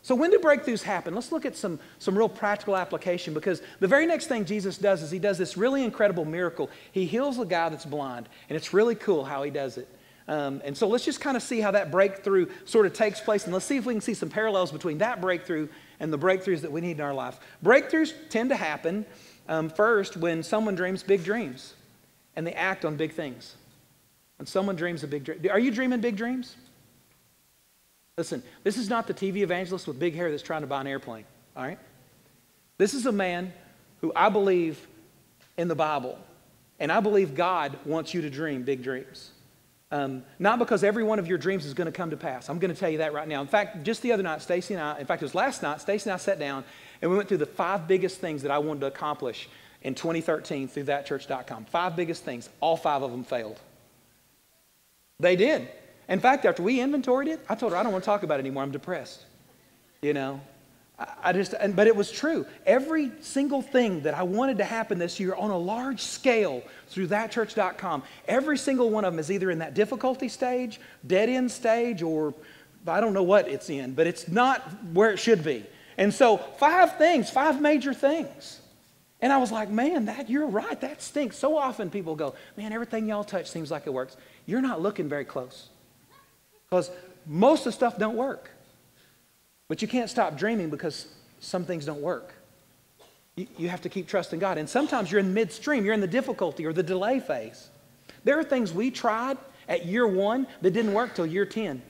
So, when do breakthroughs happen? Let's look at some, some real practical application because the very next thing Jesus does is he does this really incredible miracle. He heals a guy that's blind, and it's really cool how he does it. Um, and so, let's just kind of see how that breakthrough sort of takes place, and let's see if we can see some parallels between that breakthrough and the breakthroughs that we need in our life. Breakthroughs tend to happen um, first when someone dreams big dreams and they act on big things. When someone dreams a big dream, are you dreaming big dreams? Listen, this is not the TV evangelist with big hair that's trying to buy an airplane, all right? This is a man who I believe in the Bible, and I believe God wants you to dream big dreams. Um, not because every one of your dreams is going to come to pass. I'm going to tell you that right now. In fact, just the other night, Stacy and I, in fact, it was last night, Stacy and I sat down and we went through the five biggest things that I wanted to accomplish in 2013 through thatchurch.com. Five biggest things. All five of them failed. They did. In fact, after we inventoried it, I told her, I don't want to talk about it anymore. I'm depressed. You know? I, just, and, but it was true. Every single thing that I wanted to happen this year on a large scale through thatchurch.com, every single one of them is either in that difficulty stage, dead end stage, or I don't know what it's in, but it's not where it should be. And so, five things, five major things. And I was like, man, that you're right, that stinks. So often people go, man, everything y'all touch seems like it works. You're not looking very close. Because most of the stuff don't work. But you can't stop dreaming because some things don't work. You, you have to keep trusting God. And sometimes you're in midstream, you're in the difficulty or the delay phase. There are things we tried at year one that didn't work till year 10.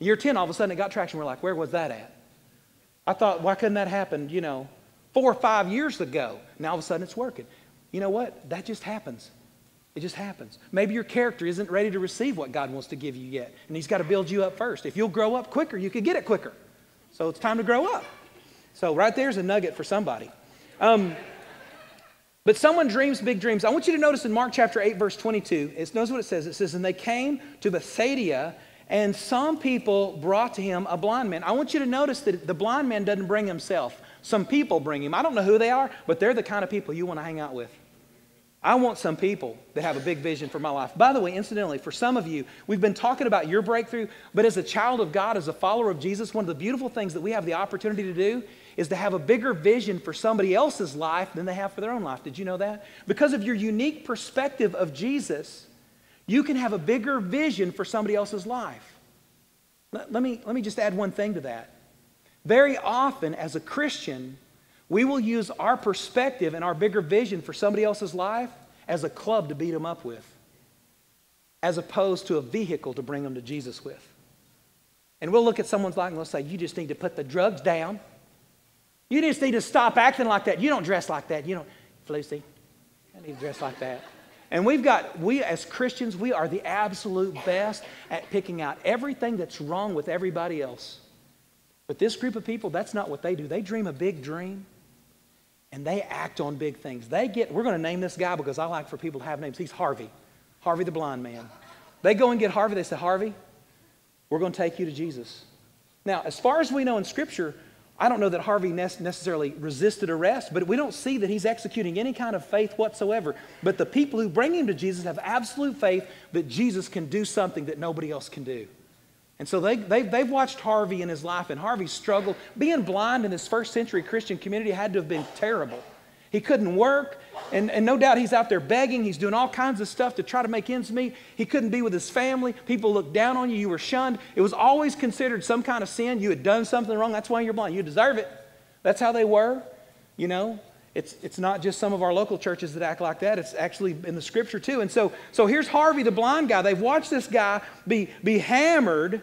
Year 10, all of a sudden it got traction. We're like, where was that at? I thought, why couldn't that happen, you know, four or five years ago? Now all of a sudden it's working. You know what? That just happens. It just happens. Maybe your character isn't ready to receive what God wants to give you yet, and He's got to build you up first. If you'll grow up quicker, you could get it quicker. So it's time to grow up. So, right there's a nugget for somebody. Um, but someone dreams big dreams. I want you to notice in Mark chapter 8, verse 22, it knows what it says. It says, And they came to Bethsaida, and some people brought to him a blind man. I want you to notice that the blind man doesn't bring himself. Some people bring him. I don't know who they are, but they're the kind of people you want to hang out with. I want some people that have a big vision for my life. By the way, incidentally, for some of you, we've been talking about your breakthrough, but as a child of God, as a follower of Jesus, one of the beautiful things that we have the opportunity to do is to have a bigger vision for somebody else's life than they have for their own life. Did you know that? Because of your unique perspective of Jesus, you can have a bigger vision for somebody else's life. Let, let me, let me just add one thing to that. Very often, as a Christian, We will use our perspective and our bigger vision for somebody else's life as a club to beat them up with, as opposed to a vehicle to bring them to Jesus with. And we'll look at someone's life and we'll say, You just need to put the drugs down. You just need to stop acting like that. You don't dress like that. You don't, Lucy, I need to dress like that. And we've got, we as Christians, we are the absolute best at picking out everything that's wrong with everybody else. But this group of people, that's not what they do. They dream a big dream and they act on big things. They get, we're going to name this guy because I like for people to have names. He's Harvey, Harvey the blind man. They go and get Harvey. They say, Harvey, we're going to take you to Jesus. Now, as far as we know in Scripture, I don't know that Harvey necessarily resisted arrest, but we don't see that he's executing any kind of faith whatsoever. But the people who bring him to Jesus have absolute faith that Jesus can do something that nobody else can do. And so they, they've, they've watched Harvey in his life, and Harvey struggled. Being blind in this first century Christian community had to have been terrible. He couldn't work, and, and no doubt he's out there begging. He's doing all kinds of stuff to try to make ends meet. He couldn't be with his family. People looked down on you. You were shunned. It was always considered some kind of sin. You had done something wrong. That's why you're blind. You deserve it. That's how they were, you know. It's, it's not just some of our local churches that act like that. It's actually in the scripture too. And so, so here's Harvey, the blind guy. They've watched this guy be, be hammered,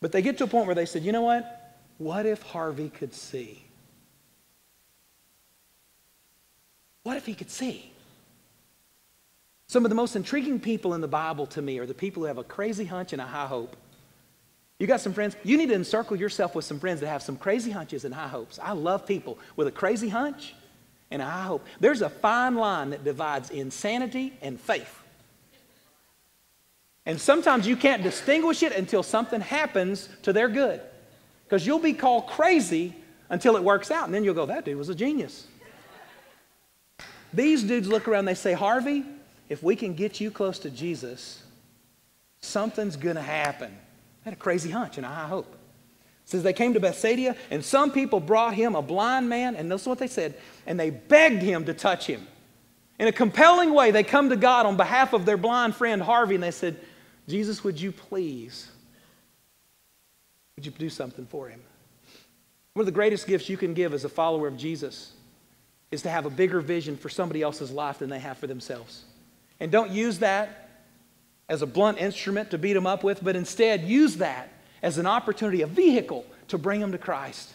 but they get to a point where they said, you know what? What if Harvey could see? What if he could see? Some of the most intriguing people in the Bible to me are the people who have a crazy hunch and a high hope. You got some friends? You need to encircle yourself with some friends that have some crazy hunches and high hopes. I love people with a crazy hunch and high hope. There's a fine line that divides insanity and faith. And sometimes you can't distinguish it until something happens to their good. Because you'll be called crazy until it works out, and then you'll go, that dude was a genius. These dudes look around, they say, Harvey, if we can get you close to Jesus, something's going to happen. I had a crazy hunch and a high hope. Says they came to Bethsaida, and some people brought him a blind man, and this is what they said, and they begged him to touch him. In a compelling way, they come to God on behalf of their blind friend Harvey, and they said, Jesus, would you please, would you do something for him? One of the greatest gifts you can give as a follower of Jesus is to have a bigger vision for somebody else's life than they have for themselves. And don't use that as a blunt instrument to beat them up with, but instead use that as an opportunity, a vehicle to bring them to Christ.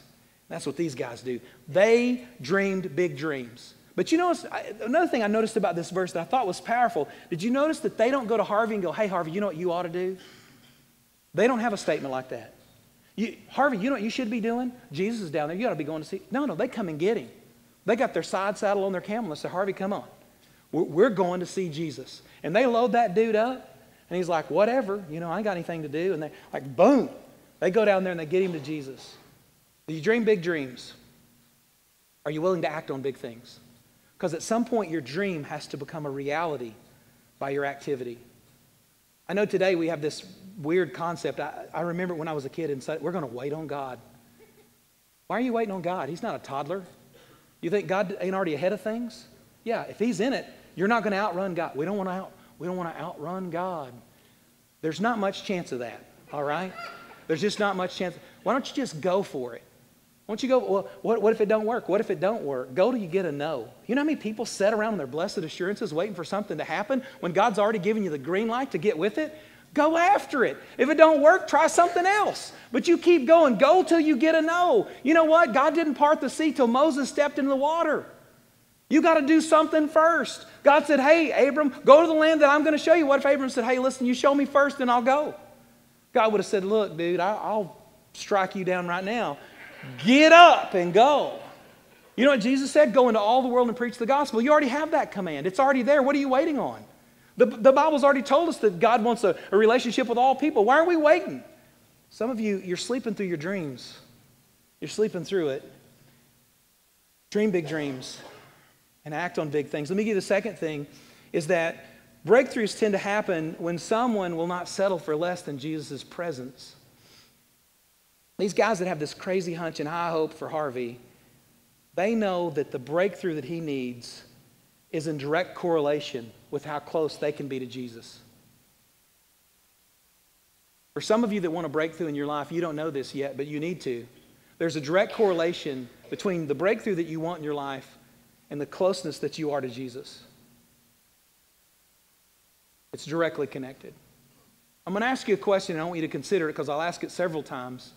That's what these guys do. They dreamed big dreams. But you know, another thing I noticed about this verse that I thought was powerful. Did you notice that they don't go to Harvey and go, hey, Harvey, you know what you ought to do? They don't have a statement like that. You, Harvey, you know what you should be doing? Jesus is down there. You ought to be going to see. No, no, they come and get him. They got their side saddle on their camel and say, Harvey, come on. We're going to see Jesus. And they load that dude up, and he's like, whatever, you know, I ain't got anything to do. And they, like, boom, they go down there and they get him to Jesus. Do you dream big dreams? Are you willing to act on big things? Because at some point, your dream has to become a reality by your activity. I know today we have this weird concept. I, I remember when I was a kid and said, we're going to wait on God. Why are you waiting on God? He's not a toddler. You think God ain't already ahead of things? Yeah, if He's in it, you're not going to outrun God. We don't want to out, we don't want to outrun God. There's not much chance of that, all right? There's just not much chance. Why don't you just go for it? Why don't you go, well, what, what if it don't work? What if it don't work? Go till you get a no. You know how many people sit around in their blessed assurances waiting for something to happen when God's already given you the green light to get with it? Go after it. If it don't work, try something else. But you keep going. Go till you get a no. You know what? God didn't part the sea till Moses stepped into the water. You got to do something first. God said, Hey, Abram, go to the land that I'm going to show you. What if Abram said, Hey, listen, you show me first and I'll go? God would have said, Look, dude, I'll strike you down right now. Get up and go. You know what Jesus said? Go into all the world and preach the gospel. You already have that command, it's already there. What are you waiting on? The, the Bible's already told us that God wants a, a relationship with all people. Why are we waiting? Some of you, you're sleeping through your dreams. You're sleeping through it. Dream big dreams and act on big things. Let me give you the second thing is that breakthroughs tend to happen when someone will not settle for less than Jesus' presence. These guys that have this crazy hunch and high hope for Harvey, they know that the breakthrough that he needs is in direct correlation with how close they can be to Jesus. For some of you that want a breakthrough in your life, you don't know this yet, but you need to. There's a direct correlation between the breakthrough that you want in your life and the closeness that you are to Jesus. It's directly connected. I'm going to ask you a question, and I want you to consider it because I'll ask it several times.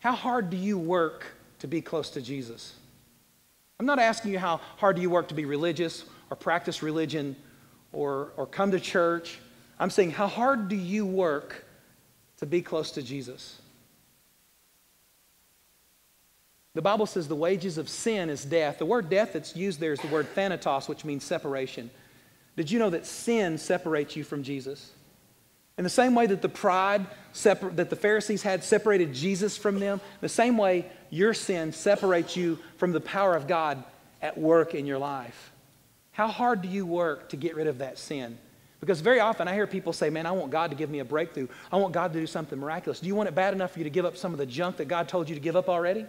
How hard do you work to be close to Jesus? I'm not asking you how hard do you work to be religious or practice religion or, or come to church. I'm saying, how hard do you work to be close to Jesus? The Bible says the wages of sin is death. The word death that's used there is the word thanatos, which means separation. Did you know that sin separates you from Jesus? In the same way that the pride that the Pharisees had separated Jesus from them, the same way your sin separates you from the power of God at work in your life. How hard do you work to get rid of that sin? Because very often I hear people say, Man, I want God to give me a breakthrough. I want God to do something miraculous. Do you want it bad enough for you to give up some of the junk that God told you to give up already?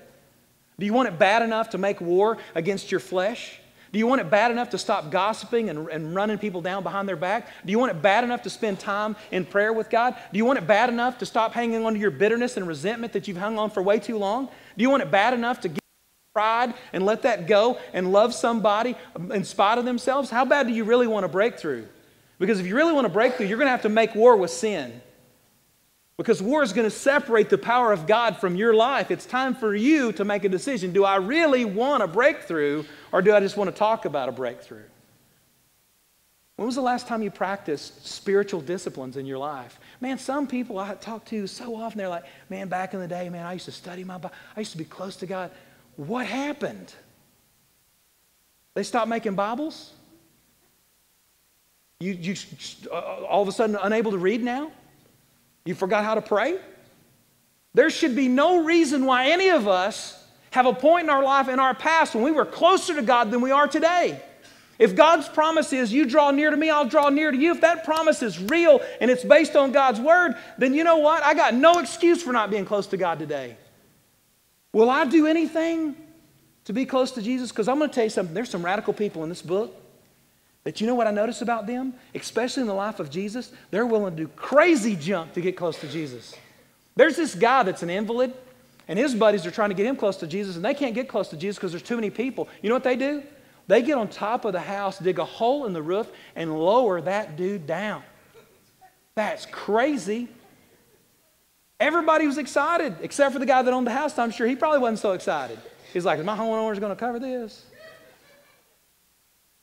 Do you want it bad enough to make war against your flesh? Do you want it bad enough to stop gossiping and, and running people down behind their back? Do you want it bad enough to spend time in prayer with God? Do you want it bad enough to stop hanging on to your bitterness and resentment that you've hung on for way too long? Do you want it bad enough to get pride and let that go and love somebody in spite of themselves? How bad do you really want to break through? Because if you really want to break through, you're going to have to make war with sin. Because war is going to separate the power of God from your life. It's time for you to make a decision. Do I really want a breakthrough or do I just want to talk about a breakthrough? When was the last time you practiced spiritual disciplines in your life? Man, some people I talk to so often, they're like, man, back in the day, man, I used to study my Bible. I used to be close to God. What happened? They stopped making Bibles? You, you uh, all of a sudden unable to read now? You forgot how to pray? There should be no reason why any of us have a point in our life in our past when we were closer to God than we are today. If God's promise is, you draw near to me, I'll draw near to you, if that promise is real and it's based on God's word, then you know what? I got no excuse for not being close to God today. Will I do anything to be close to Jesus? Because I'm going to tell you something. There's some radical people in this book that you know what I notice about them? Especially in the life of Jesus, they're willing to do crazy junk to get close to Jesus. There's this guy that's an invalid, and his buddies are trying to get him close to Jesus, and they can't get close to Jesus because there's too many people. You know what they do? They get on top of the house, dig a hole in the roof, and lower that dude down. That's crazy. Everybody was excited, except for the guy that owned the house. I'm sure he probably wasn't so excited. He's like, Is my homeowner's going to cover this?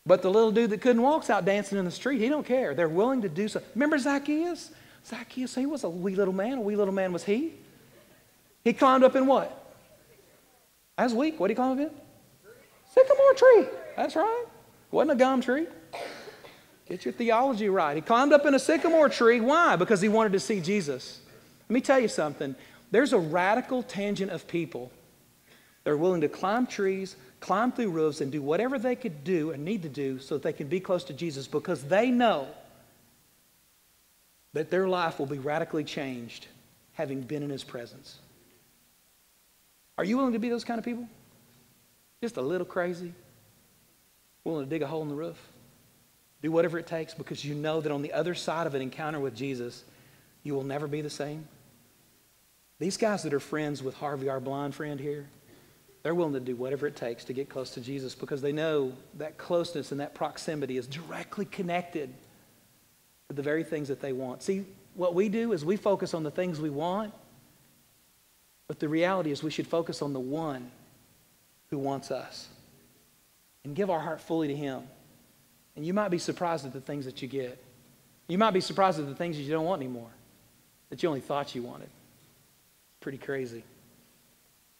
But the little dude that couldn't walk's out dancing in the street. He don't care. They're willing to do so. Remember Zacchaeus? Zacchaeus, he was a wee little man. A wee little man was he. He climbed up in what? As weak. What did he climb up in? Sycamore tree. That's right. Wasn't a gum tree. Get your theology right. He climbed up in a sycamore tree. Why? Because he wanted to see Jesus. Let me tell you something. There's a radical tangent of people. They're willing to climb trees, climb through roofs, and do whatever they could do and need to do so that they can be close to Jesus because they know that their life will be radically changed having been in his presence. Are you willing to be those kind of people? Just a little crazy? Willing to dig a hole in the roof? Do whatever it takes because you know that on the other side of an encounter with Jesus, you will never be the same? These guys that are friends with Harvey, our blind friend here, they're willing to do whatever it takes to get close to Jesus because they know that closeness and that proximity is directly connected to the very things that they want. See, what we do is we focus on the things we want, but the reality is we should focus on the one who wants us and give our heart fully to him. And you might be surprised at the things that you get. You might be surprised at the things that you don't want anymore, that you only thought you wanted. It's Pretty crazy.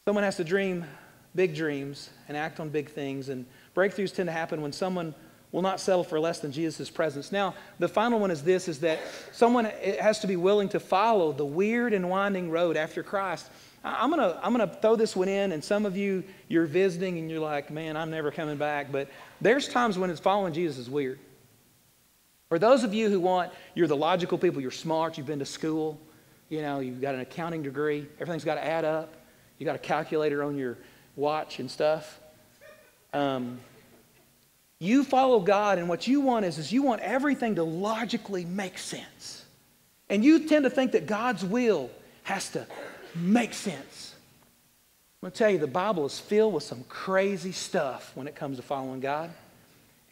Someone has to dream big dreams and act on big things. And breakthroughs tend to happen when someone will not settle for less than Jesus' presence. Now, the final one is this, is that someone has to be willing to follow the weird and winding road after Christ. I'm going to I'm gonna throw this one in, and some of you, you're visiting and you're like, man, I'm never coming back. But there's times when it's following Jesus is weird. For those of you who want, you're the logical people, you're smart, you've been to school, you know, you've got an accounting degree, everything's got to add up, you got a calculator on your watch and stuff. Um, you follow God, and what you want is, is you want everything to logically make sense. And you tend to think that God's will has to make sense. I'm going to tell you, the Bible is filled with some crazy stuff when it comes to following God.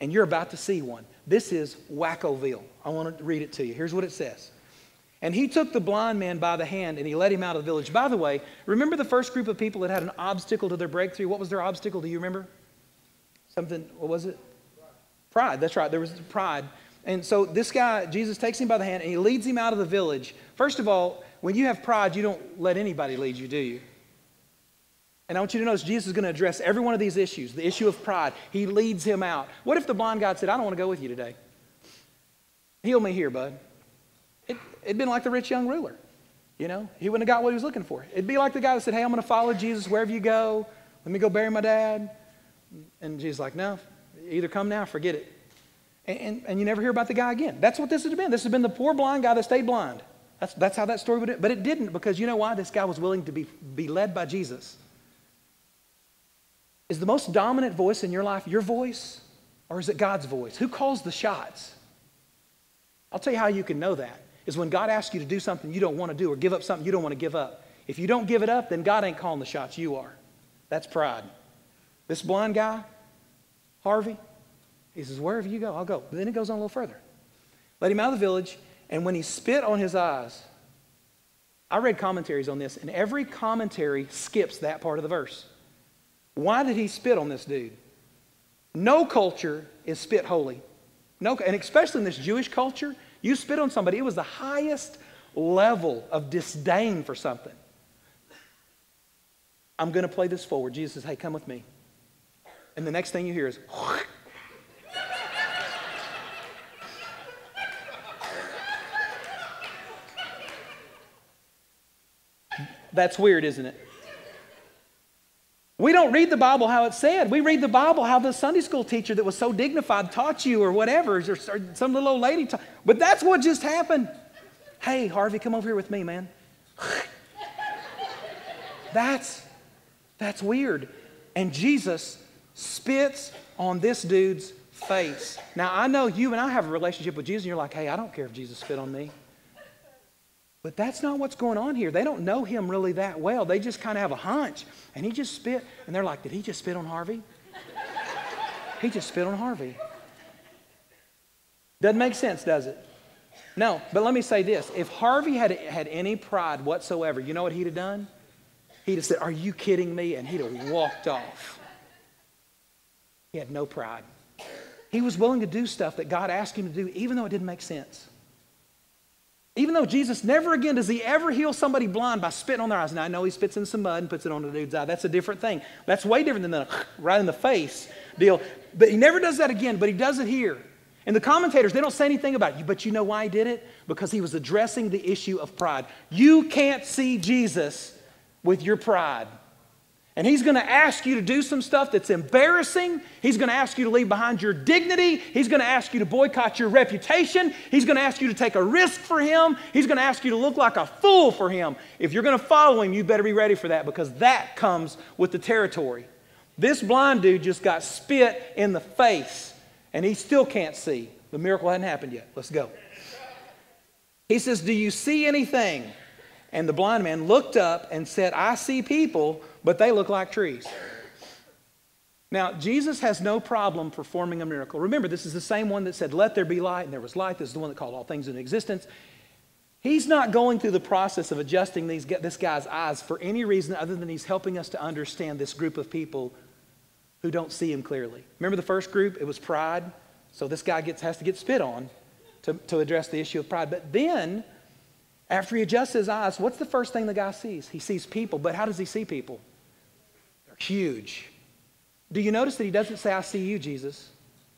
And you're about to see one. This is Wackoville. I want to read it to you. Here's what it says. And he took the blind man by the hand and he led him out of the village. By the way, remember the first group of people that had an obstacle to their breakthrough? What was their obstacle? Do you remember? Something, what was it? Pride. That's right. There was pride. And so this guy, Jesus takes him by the hand and he leads him out of the village. First of all, when you have pride, you don't let anybody lead you, do you? And I want you to notice Jesus is going to address every one of these issues the issue of pride. He leads him out. What if the blind guy said, I don't want to go with you today? Heal me here, bud. It, it'd been like the rich young ruler. You know, he wouldn't have got what he was looking for. It'd be like the guy that said, Hey, I'm going to follow Jesus wherever you go. Let me go bury my dad. And Jesus like, No, either come now, forget it. And, and, and, you never hear about the guy again. That's what this has been. This has been the poor blind guy that stayed blind. That's, that's how that story would end. But it didn't because you know why? This guy was willing to be, be led by Jesus. Is the most dominant voice in your life your voice or is it God's voice? Who calls the shots? I'll tell you how you can know that is when God asks you to do something you don't want to do or give up something you don't want to give up. If you don't give it up, then God ain't calling the shots, you are. That's pride. This blind guy, Harvey, he says, Wherever you go, I'll go. But then it goes on a little further. Let him out of the village, and when he spit on his eyes, I read commentaries on this, and every commentary skips that part of the verse. Why did he spit on this dude? No culture is spit holy. No, and especially in this Jewish culture, you spit on somebody, it was the highest level of disdain for something. I'm going to play this forward. Jesus says, Hey, come with me. And the next thing you hear is, That's weird, isn't it? We don't read the Bible how it said. We read the Bible how the Sunday school teacher that was so dignified taught you or whatever, or, some little old lady taught. But that's what just happened. Hey, Harvey, come over here with me, man. that's, that's weird. And Jesus spits on this dude's face. Now, I know you and I have a relationship with Jesus, and you're like, hey, I don't care if Jesus spit on me. But that's not what's going on here. They don't know him really that well. They just kind of have a hunch. And he just spit, and they're like, Did he just spit on Harvey? he just spit on Harvey. Doesn't make sense, does it? No, but let me say this. If Harvey had had any pride whatsoever, you know what he'd have done? He'd have said, Are you kidding me? And he'd have walked off. He had no pride. He was willing to do stuff that God asked him to do, even though it didn't make sense. Even though Jesus never again does he ever heal somebody blind by spitting on their eyes. Now I know he spits in some mud and puts it on the dude's eye. That's a different thing. That's way different than the right in the face deal. But he never does that again, but he does it here. And the commentators, they don't say anything about it. But you know why he did it? Because he was addressing the issue of pride. You can't see Jesus with your pride. And he's going to ask you to do some stuff that's embarrassing. He's going to ask you to leave behind your dignity. He's going to ask you to boycott your reputation. He's going to ask you to take a risk for him. He's going to ask you to look like a fool for him. If you're going to follow him, you better be ready for that because that comes with the territory. This blind dude just got spit in the face and he still can't see. The miracle hadn't happened yet. Let's go. He says, Do you see anything? And the blind man looked up and said, I see people but they look like trees. Now, Jesus has no problem performing a miracle. Remember, this is the same one that said, Let there be light, and there was light. This is the one that called all things into existence. He's not going through the process of adjusting these, this guy's eyes for any reason other than he's helping us to understand this group of people who don't see him clearly. Remember the first group? It was pride. So this guy gets, has to get spit on to, to address the issue of pride. But then, after he adjusts his eyes, what's the first thing the guy sees? He sees people. But how does he see people? Huge. Do you notice that he doesn't say, I see you, Jesus?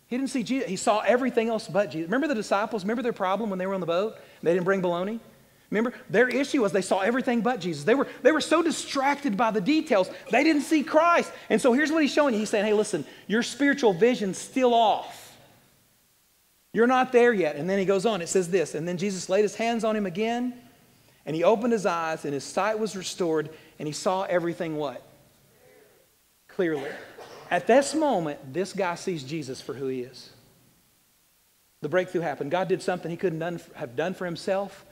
He didn't see Jesus. He saw everything else but Jesus. Remember the disciples? Remember their problem when they were on the boat? They didn't bring baloney? Remember, their issue was they saw everything but Jesus. They were, they were so distracted by the details, they didn't see Christ. And so here's what he's showing you. He's saying, hey, listen, your spiritual vision's still off. You're not there yet. And then he goes on. It says this. And then Jesus laid his hands on him again, and he opened his eyes, and his sight was restored, and he saw everything what? Clearly. At this moment, this guy sees Jesus for who he is. The breakthrough happened. God did something he couldn't have done for himself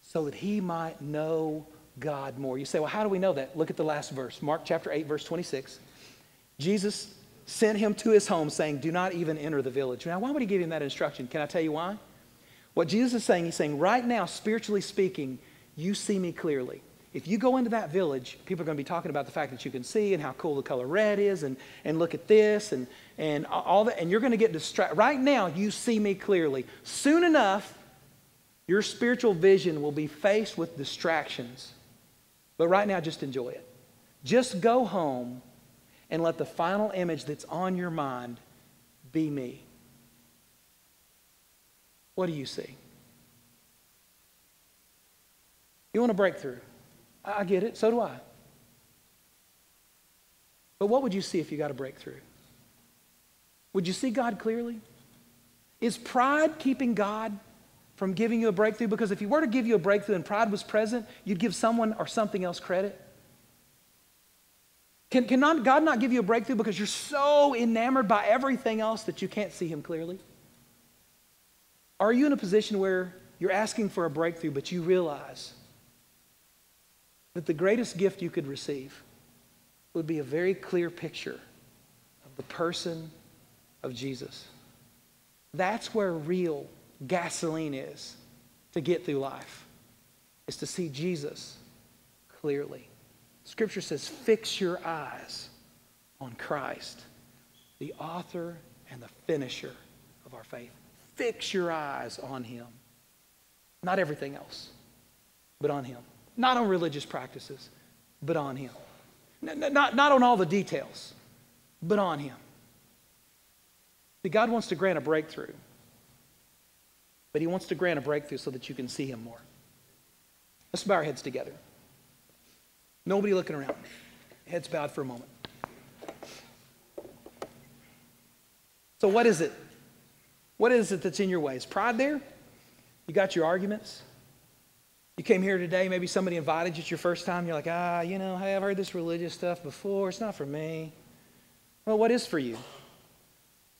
so that he might know God more. You say, well, how do we know that? Look at the last verse, Mark chapter 8, verse 26. Jesus sent him to his home saying, Do not even enter the village. Now, why would he give him that instruction? Can I tell you why? What Jesus is saying, he's saying, right now, spiritually speaking, you see me clearly. If you go into that village, people are going to be talking about the fact that you can see and how cool the color red is and, and look at this and, and all that, and you're going to get distracted. Right now, you see me clearly. Soon enough, your spiritual vision will be faced with distractions. But right now, just enjoy it. Just go home and let the final image that's on your mind be me. What do you see? You want a breakthrough? I get it, so do I. But what would you see if you got a breakthrough? Would you see God clearly? Is pride keeping God from giving you a breakthrough? Because if He were to give you a breakthrough and pride was present, you'd give someone or something else credit. Can, can not, God not give you a breakthrough because you're so enamored by everything else that you can't see Him clearly? Are you in a position where you're asking for a breakthrough, but you realize that the greatest gift you could receive would be a very clear picture of the person of Jesus? That's where real gasoline is to get through life, is to see Jesus clearly. Scripture says, fix your eyes on Christ, the author and the finisher of our faith. Fix your eyes on him. Not everything else, but on him. Not on religious practices, but on him. Not, not on all the details, but on him. See, God wants to grant a breakthrough, but he wants to grant a breakthrough so that you can see him more. Let's bow our heads together. Nobody looking around. Heads bowed for a moment. So, what is it? What is it that's in your way? Is pride there? You got your arguments? You came here today, maybe somebody invited you, it's your first time, you're like, ah, you know, hey, I've heard this religious stuff before, it's not for me. Well, what is for you?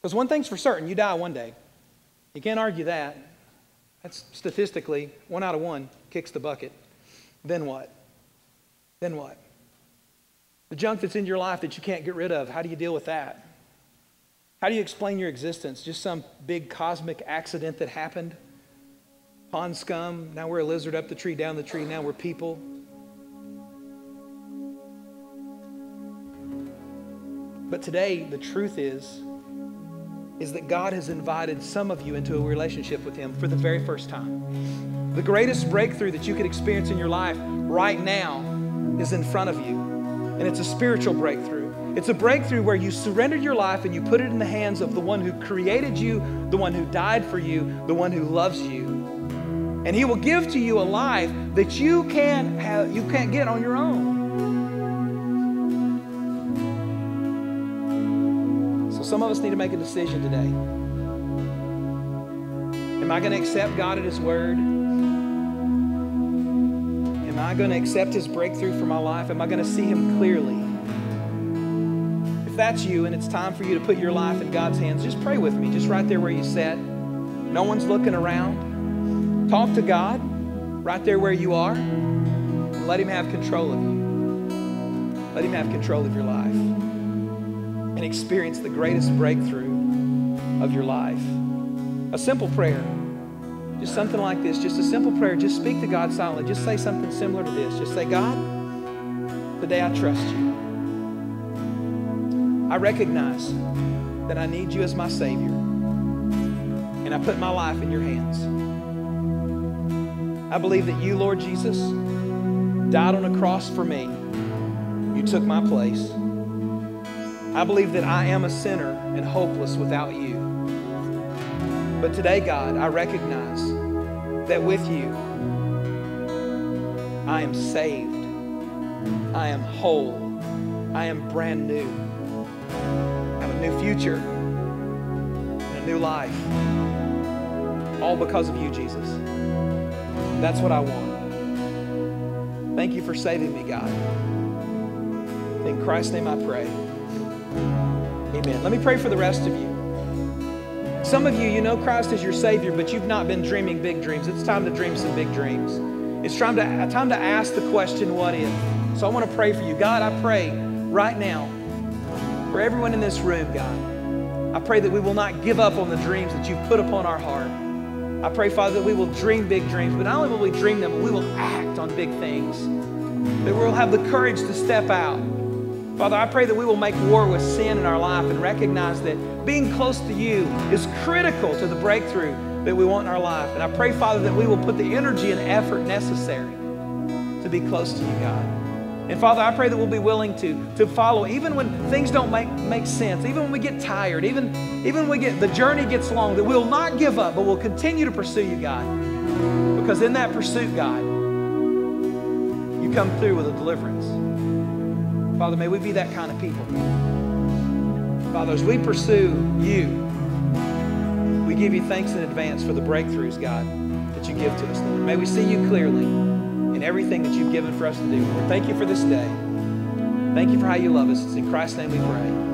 Because one thing's for certain, you die one day. You can't argue that. That's statistically, one out of one kicks the bucket. Then what? Then what? The junk that's in your life that you can't get rid of, how do you deal with that? How do you explain your existence? Just some big cosmic accident that happened? Pond scum, now we're a lizard up the tree, down the tree, now we're people. But today, the truth is, is that God has invited some of you into a relationship with Him for the very first time. The greatest breakthrough that you could experience in your life right now is in front of you. And it's a spiritual breakthrough. It's a breakthrough where you surrendered your life and you put it in the hands of the one who created you, the one who died for you, the one who loves you. And he will give to you a life that you can't have, you can't get on your own. So some of us need to make a decision today. Am I going to accept God at his word? Am I going to accept his breakthrough for my life? Am I going to see him clearly? If that's you and it's time for you to put your life in God's hands, just pray with me, just right there where you sat. No one's looking around. Talk to God right there where you are. And let him have control of you. Let him have control of your life. And experience the greatest breakthrough of your life. A simple prayer just something like this, just a simple prayer. Just speak to God silently. Just say something similar to this. Just say, God, today I trust you. I recognize that I need you as my Savior. And I put my life in your hands. I believe that you, Lord Jesus, died on a cross for me. You took my place. I believe that I am a sinner and hopeless without you. But today, God, I recognize that with you, I am saved. I am whole. I am brand new. I have a new future and a new life. All because of you, Jesus. That's what I want. Thank you for saving me, God. In Christ's name I pray. Amen. Let me pray for the rest of you. Some of you, you know Christ is your Savior, but you've not been dreaming big dreams. It's time to dream some big dreams. It's time to, time to ask the question, what if? So I want to pray for you. God, I pray right now for everyone in this room, God. I pray that we will not give up on the dreams that you've put upon our heart. I pray, Father, that we will dream big dreams, but not only will we dream them, but we will act on big things. That we'll have the courage to step out. Father, I pray that we will make war with sin in our life and recognize that being close to you is critical to the breakthrough that we want in our life. And I pray, Father, that we will put the energy and effort necessary to be close to you, God. And Father, I pray that we'll be willing to, to follow even when things don't make, make sense, even when we get tired, even, even when we get the journey gets long, that we'll not give up, but we'll continue to pursue you, God. Because in that pursuit, God, you come through with a deliverance. Father, may we be that kind of people. Father, as we pursue you, we give you thanks in advance for the breakthroughs, God, that you give to us, Lord. May we see you clearly in everything that you've given for us to do, Lord. Thank you for this day. Thank you for how you love us. It's in Christ's name we pray.